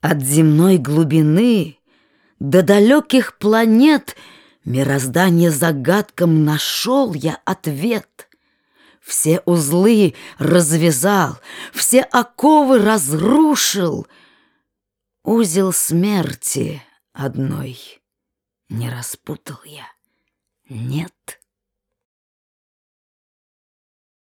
От земной глубины до далеких планет Мироздание загадкам нашел я ответ. Все узлы развязал, все оковы разрушил. Узел смерти одной не распутал я, нет.